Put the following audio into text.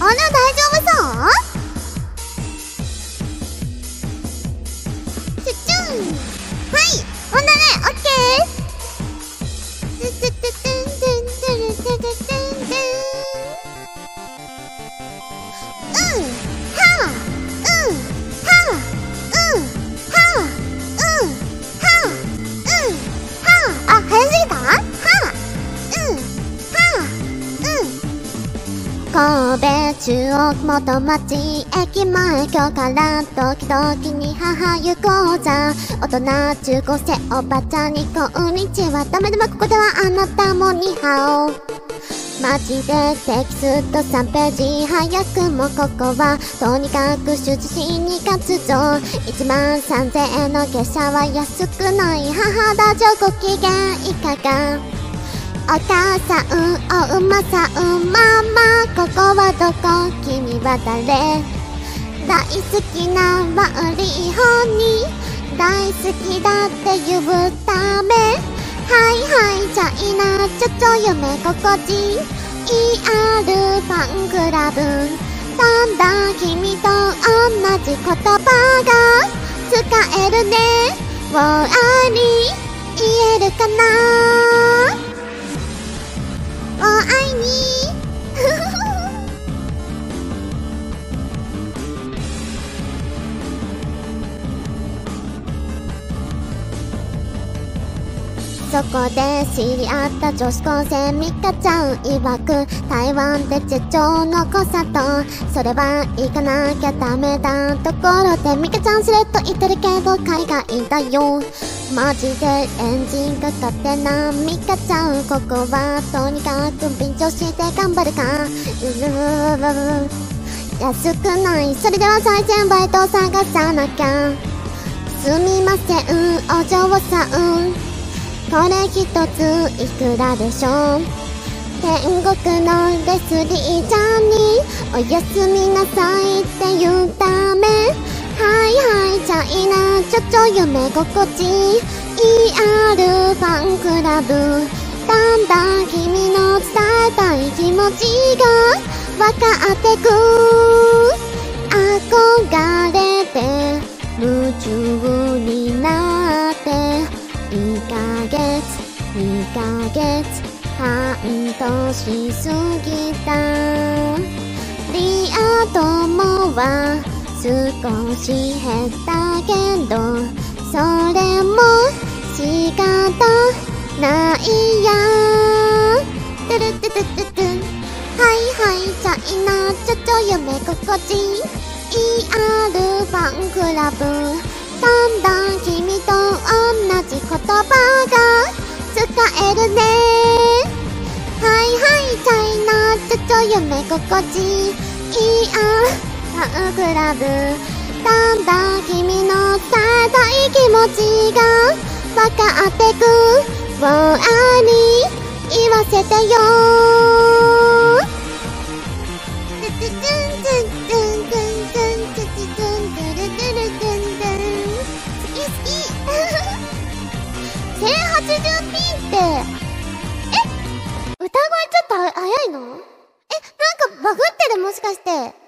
あら大丈夫そう？神戸中央元町駅前今日からドキドキに母行こうざ大人中高生おばちゃんにこんにちはダメでもここではあなたもニハオマジでテキスト3ページ早くもここはとにかく主治に活動1万3000円の下車は安くない母だじょご機嫌いかがお母さん、お馬さん、ママ、ここはどこ君は誰大好きなワーリーホニー大好きだって言うためはいはいチャイナちょちょ夢心地 ER ファンクラブだんだん君と同じ言葉が使えるねウォーそこで知り合った女子高生ミカちゃん曰く台湾で地長の濃さとそれは行かなきゃダメだところでミカちゃんスレッと言ってるけど海外だよ。マジでエンジンかかってなミカちゃんここはとにかく緊張して頑張るか。うる安くないそれでは最先バイト探さなきゃすみませんお嬢さんこれ一ついくらでしょう？天国のレスリーちゃんにおやすみなさいって言うためはいはいチャイナちょちょ夢心地 ER ファンクラブだんだん君の伝えたい気持ちが分かってく。憧れて夢中月半年過ぎた。リア友は少し減ったけどそれも仕方ないや。トゥルトゥトゥトゥトゥ。はいはいチャイナちょちょ夢心地。ER ファンクラブ。だんだん君と同じ言葉が。使えるね。はいはいチャイナちょちょ夢心地。ER ファンクラブ。だんだん君の伝えたい気持ちが分かってく。ウォーに言わせてよ。ピンって、え歌声ちょっと早いの？え、なんかバグってる？もしかして。